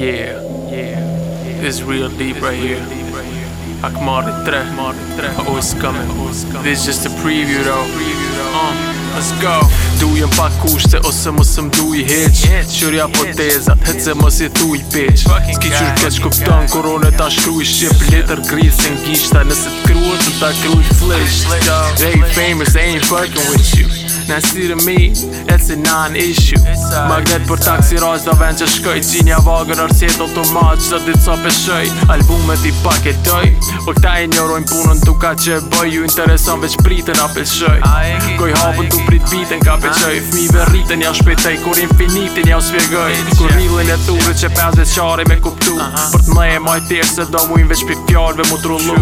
Yeah, yeah. This real deep right here. Akmar tre, always coming. This is just a preview though. Um. Let's go Dujem pak kushte ose mos më duj heq Qërja po tezat, hece mos i thuj peq Ski qysh keq kupton, korone ta shkruj shqip Letër gris se ngishta, nëse t'kruat, të ta kruj flesh They famous, ain't fucking with you në syrë mi, e si na në Më gëtë për taksi rajzë dhe ven që shkoj Qinja vagër në rësjetë o të maqë ditë sa pëshëj Albumet i paketoj e O po këta e njërojnë punën duka a që bëj Ju intereson veç pritën a pëshëj Goj hapë biten ka beqoj Fmive rriten ja shpetej kur infinitin ja usvirgoj Kur rillin e ture që pes veqare me kuptu Për të e maj tjerë se do muin veç për fjarëve mu trullu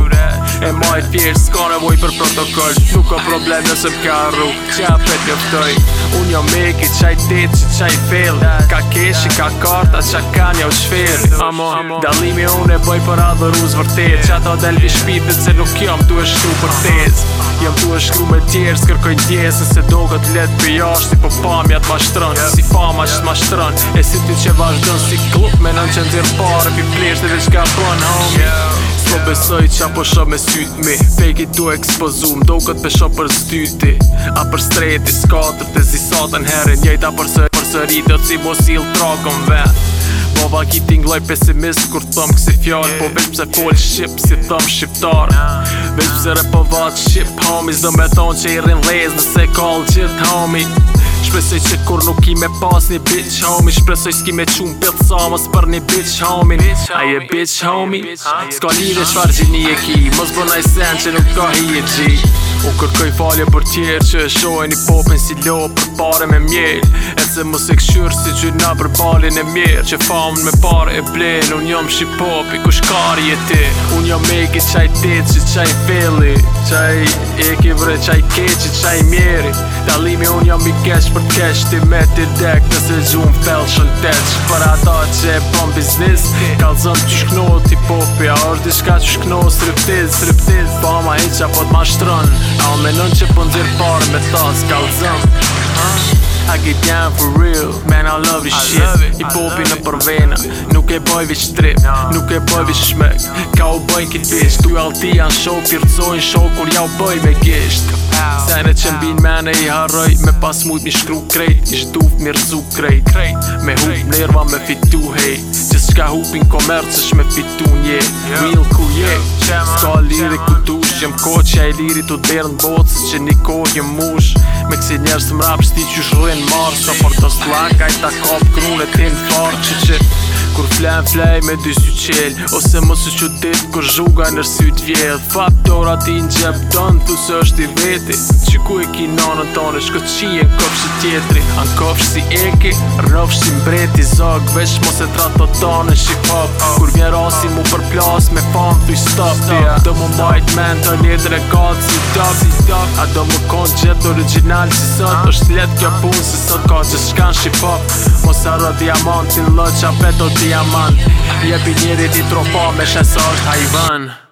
E maj tjerë s'ka në nevoj për protokoll Nuk ka problem nëse m'ka rrug që a pet një pëtoj Unë jo meki qaj dit që qaj fel Ka keshi ka karta që ka një u shfer Amo, dalimi unë e bëj për adhëru zvërtet Që ato del vishpitit se nuk jam tu e shtu për tez Jam tu e shkru me tjerë, s'kërkoj djesë Se do këtë letë për jashtë Si po pamjat ma shtrën, yeah. si fama yeah. që t'ma shtrën E si ty që vazhdojnë si klup Me nën që ndirë pare, pi plesht dhe veç ka pën, homie yeah. Po besoj që apo shë me sytë mi Fake it do expozu, më do këtë pesho për zdyti A për strejti, skatër të zisatën herën Njëjta për sërë, për sërë i do t'si mos il trakën vetë Bova ki ting loj pesimist kur thom kësi fjall Po veç pëse fol shqip si thom shqiptar Veç pëse repovat shqip homi Zëmë e thonë që i rin lez nëse kallë gjith homi Shpresoj që kur nuk i me pas një bitch homie Shpresoj s'ki me qumë pëllë sa për një bitch homie Aje bitch homie Ska një dhe shfarë e ki Mos bëna i sen që nuk ka hi e gji U kërkoj falje për tjerë që e shoj një popin si lo për pare me mjell E se mos e këshyrë si gjyna për balin e mirë Që famën me pare e blenë Unë jam shi popi ku shkari e ti Unë jam me qaj tëtë që qaj filli Qaj e vre qaj keqi qaj mjeri Dalimi unë jam i për cash ti me ti dek Nëse gju në fell shën teq Për ata që e bom biznis Kallë zëmë që shkno t'i popi A është di që shkno sriptiz Sriptiz Po ama i qa po t'ma shtrën A o menon që pëndzirë po parë me thas Kallë zëmë A gjitë janë for real I love this shit I popi në përvena Nuk e boj vish trip Nuk e boj vish shmek Ka u bëj kët bish Tu e alti janë shok Pirëcojnë shok Kur ja u bëj me gisht Senet që mbin mene i haroj Me pas mujt mi shkru krejt Ish duf mi rëzu krejt Me hup nerva me fitu hej Qës qka hupin komerc është me fitu nje Real cool je Ska liri ku dush Jem koq ja i liri të derën botës Që një kohë jem mush Me kës njerës të mrapë shti që shruen marë Sa të slaka ta kopë krune t'in farë Që që kur flen flej me dy sy qel Ose mos u qëtit kur zhuga në rësy t'vjell Fap dora ti në gjep dënë është i veti Që ku e ki nanën tonë Shko të qi e kopsh tjetri Anë kopsh si eki Rëfsh si mbreti Zog veç mos e tra të tonë Shik hop Kur vjen rasi mu për plas Me fan thuj stop Do mu majt men të njët rekat Si tak A do mu kon gjep original Si sot është let kjo pun Si sot ka që shkan shik hop Mos arra diamantin lë Qa o ti Një biljet e ti trofa me shesot A i